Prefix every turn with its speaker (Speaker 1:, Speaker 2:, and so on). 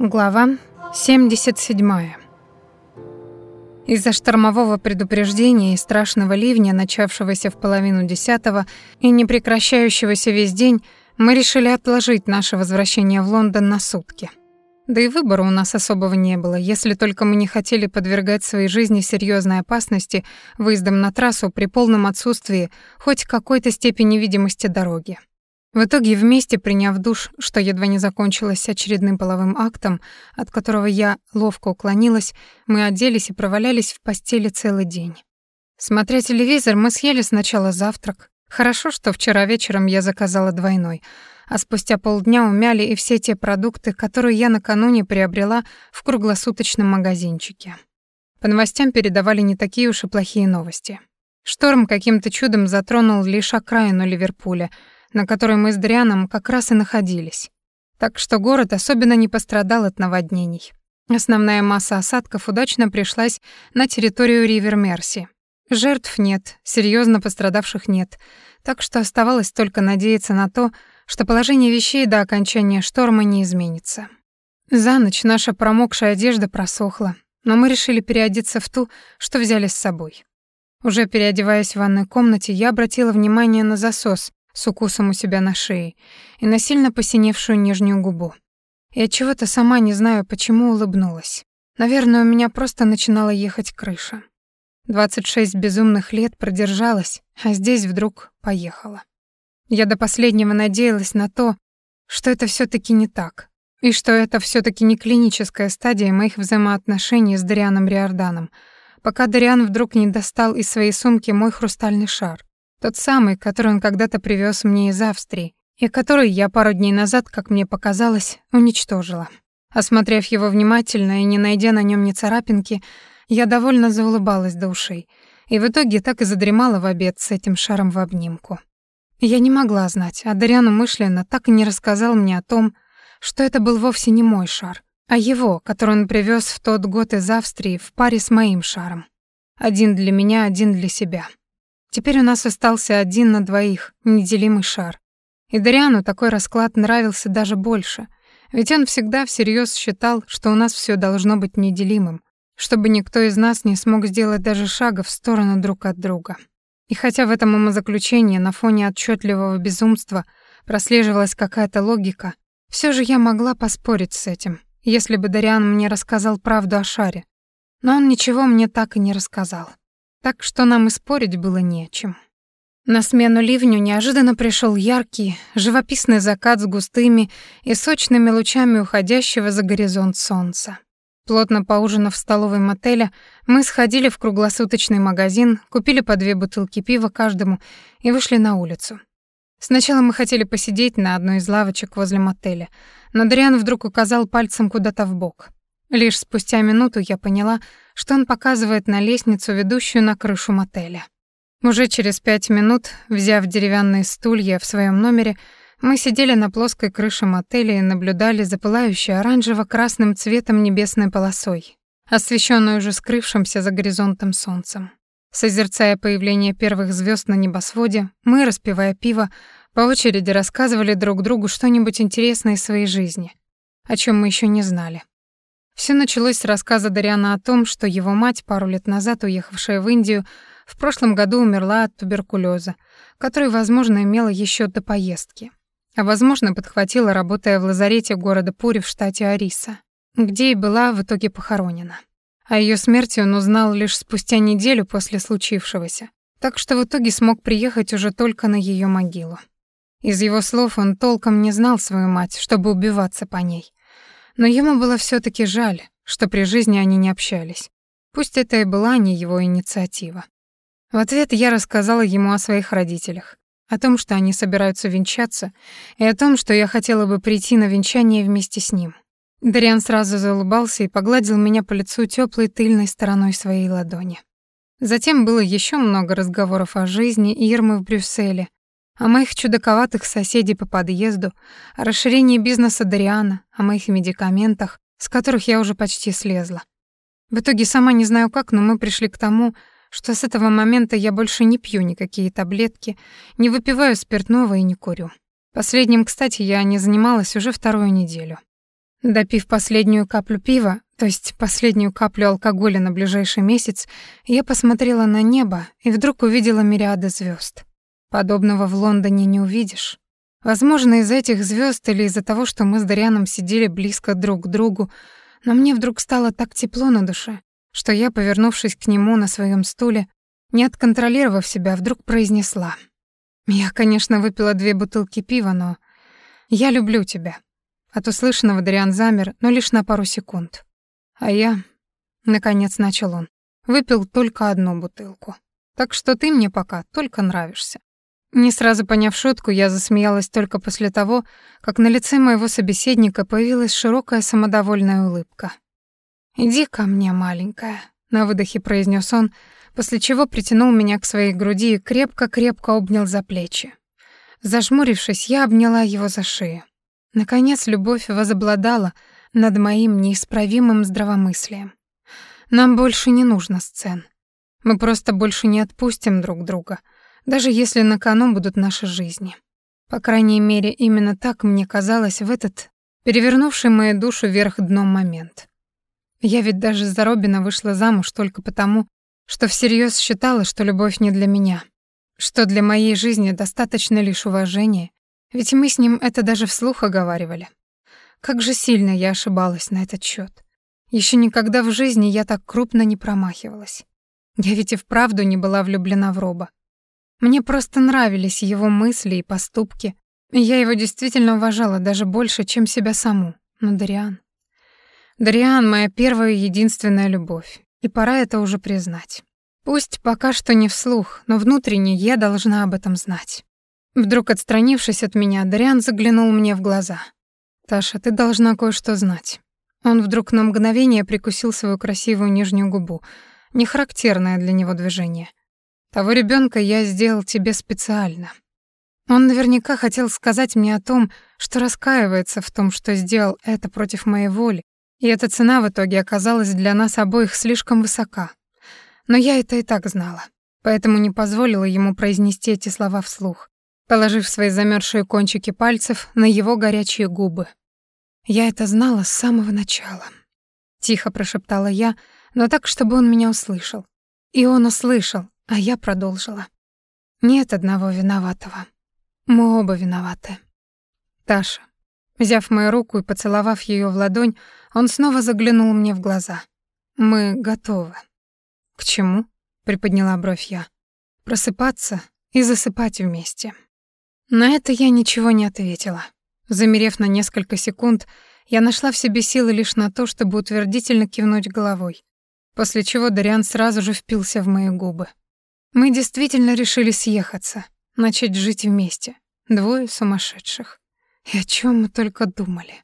Speaker 1: Глава 77. Из-за штормового предупреждения и страшного ливня, начавшегося в половину десятого и не прекращающегося весь день, мы решили отложить наше возвращение в Лондон на сутки. Да и выбора у нас особого не было, если только мы не хотели подвергать своей жизни серьезной опасности выездом на трассу при полном отсутствии хоть какой-то степени видимости дороги. В итоге вместе, приняв душ, что едва не закончилось очередным половым актом, от которого я ловко уклонилась, мы оделись и провалялись в постели целый день. Смотря телевизор, мы съели сначала завтрак. Хорошо, что вчера вечером я заказала двойной, а спустя полдня умяли и все те продукты, которые я накануне приобрела в круглосуточном магазинчике. По новостям передавали не такие уж и плохие новости. Шторм каким-то чудом затронул лишь окраину Ливерпуля — на которой мы с Дрианом как раз и находились. Так что город особенно не пострадал от наводнений. Основная масса осадков удачно пришлась на территорию Ривер-Мерси. Жертв нет, серьезно пострадавших нет, так что оставалось только надеяться на то, что положение вещей до окончания шторма не изменится. За ночь наша промокшая одежда просохла, но мы решили переодеться в ту, что взяли с собой. Уже переодеваясь в ванной комнате, я обратила внимание на засос, с укусом у себя на шее и на сильно посиневшую нижнюю губу. От чего-то сама не знаю, почему улыбнулась. Наверное, у меня просто начинала ехать крыша. 26 безумных лет продержалась, а здесь вдруг поехала. Я до последнего надеялась на то, что это все таки не так, и что это все таки не клиническая стадия моих взаимоотношений с Дарианом Риорданом, пока Дариан вдруг не достал из своей сумки мой хрустальный шар. Тот самый, который он когда-то привез мне из Австрии, и который я пару дней назад, как мне показалось, уничтожила. Осмотрев его внимательно и не найдя на нем ни царапинки, я довольно заулыбалась до ушей, и в итоге так и задремала в обед с этим шаром в обнимку. Я не могла знать, а Дарьян умышленно так и не рассказал мне о том, что это был вовсе не мой шар, а его, который он привез в тот год из Австрии в паре с моим шаром. Один для меня, один для себя. Теперь у нас остался один на двоих, неделимый шар. И Дариану такой расклад нравился даже больше, ведь он всегда всерьез считал, что у нас все должно быть неделимым, чтобы никто из нас не смог сделать даже шага в сторону друг от друга. И хотя в этом умозаключении на фоне отчетливого безумства прослеживалась какая-то логика, все же я могла поспорить с этим, если бы Дариан мне рассказал правду о шаре. Но он ничего мне так и не рассказал так что нам и спорить было не о чем. На смену ливню неожиданно пришел яркий, живописный закат с густыми и сочными лучами уходящего за горизонт солнца. Плотно поужинав в столовой мотеля, мы сходили в круглосуточный магазин, купили по две бутылки пива каждому и вышли на улицу. Сначала мы хотели посидеть на одной из лавочек возле мотеля, но Дриан вдруг указал пальцем куда-то в бок. Лишь спустя минуту я поняла, что он показывает на лестницу, ведущую на крышу мотеля. Уже через пять минут, взяв деревянные стулья в своем номере, мы сидели на плоской крыше мотеля и наблюдали за пылающей оранжево-красным цветом небесной полосой, освещенной уже скрывшимся за горизонтом солнцем. Созерцая появление первых звезд на небосводе, мы, распивая пиво, по очереди рассказывали друг другу что-нибудь интересное из своей жизни, о чем мы еще не знали. Все началось с рассказа Дариана о том, что его мать, пару лет назад уехавшая в Индию, в прошлом году умерла от туберкулеза, который, возможно, имела еще до поездки. А, возможно, подхватила, работая в лазарете города Пури в штате Ариса, где и была в итоге похоронена. О ее смерти он узнал лишь спустя неделю после случившегося, так что в итоге смог приехать уже только на ее могилу. Из его слов он толком не знал свою мать, чтобы убиваться по ней. Но ему было все таки жаль, что при жизни они не общались. Пусть это и была не его инициатива. В ответ я рассказала ему о своих родителях, о том, что они собираются венчаться, и о том, что я хотела бы прийти на венчание вместе с ним. Дариан сразу заулыбался и погладил меня по лицу теплой тыльной стороной своей ладони. Затем было еще много разговоров о жизни Ирмы в Брюсселе, о моих чудаковатых соседей по подъезду, о расширении бизнеса Дариана, о моих медикаментах, с которых я уже почти слезла. В итоге сама не знаю как, но мы пришли к тому, что с этого момента я больше не пью никакие таблетки, не выпиваю спиртного и не курю. Последним, кстати, я не занималась уже вторую неделю. Допив последнюю каплю пива, то есть последнюю каплю алкоголя на ближайший месяц, я посмотрела на небо и вдруг увидела мириады звезд. Подобного в Лондоне не увидишь. Возможно, из этих звезд или из-за того, что мы с Дарианом сидели близко друг к другу, но мне вдруг стало так тепло на душе, что я, повернувшись к нему на своем стуле, не отконтролировав себя, вдруг произнесла. «Я, конечно, выпила две бутылки пива, но я люблю тебя. От услышанного Дариан замер, но лишь на пару секунд. А я, наконец начал он, выпил только одну бутылку. Так что ты мне пока только нравишься. Не сразу поняв шутку, я засмеялась только после того, как на лице моего собеседника появилась широкая самодовольная улыбка. «Иди ко мне, маленькая», — на выдохе произнес он, после чего притянул меня к своей груди и крепко-крепко обнял за плечи. Зажмурившись, я обняла его за шею. Наконец любовь возобладала над моим неисправимым здравомыслием. Нам больше не нужно сцен. Мы просто больше не отпустим друг друга, даже если на кону будут наши жизни. По крайней мере, именно так мне казалось в этот перевернувший мою душу вверх дном момент. Я ведь даже за Робина вышла замуж только потому, что всерьез считала, что любовь не для меня, что для моей жизни достаточно лишь уважения ведь мы с ним это даже вслух оговаривали. Как же сильно я ошибалась на этот счет. Еще никогда в жизни я так крупно не промахивалась. Я ведь и вправду не была влюблена в Роба. Мне просто нравились его мысли и поступки, я его действительно уважала даже больше, чем себя саму. Но Дариан... Дариан — моя первая и единственная любовь, и пора это уже признать. Пусть пока что не вслух, но внутренне я должна об этом знать. Вдруг отстранившись от меня, Дариан заглянул мне в глаза. «Таша, ты должна кое-что знать». Он вдруг на мгновение прикусил свою красивую нижнюю губу, нехарактерное для него движение. «Того ребенка я сделал тебе специально». Он наверняка хотел сказать мне о том, что раскаивается в том, что сделал это против моей воли, и эта цена в итоге оказалась для нас обоих слишком высока. Но я это и так знала, поэтому не позволила ему произнести эти слова вслух положив свои замерзшие кончики пальцев на его горячие губы. «Я это знала с самого начала», — тихо прошептала я, но так, чтобы он меня услышал. И он услышал, а я продолжила. «Нет одного виноватого. Мы оба виноваты». «Таша». Взяв мою руку и поцеловав ее в ладонь, он снова заглянул мне в глаза. «Мы готовы». «К чему?» — приподняла бровь я. «Просыпаться и засыпать вместе». На это я ничего не ответила. Замерев на несколько секунд, я нашла в себе силы лишь на то, чтобы утвердительно кивнуть головой, после чего Дариан сразу же впился в мои губы. Мы действительно решили съехаться, начать жить вместе. Двое сумасшедших. И о чем мы только думали.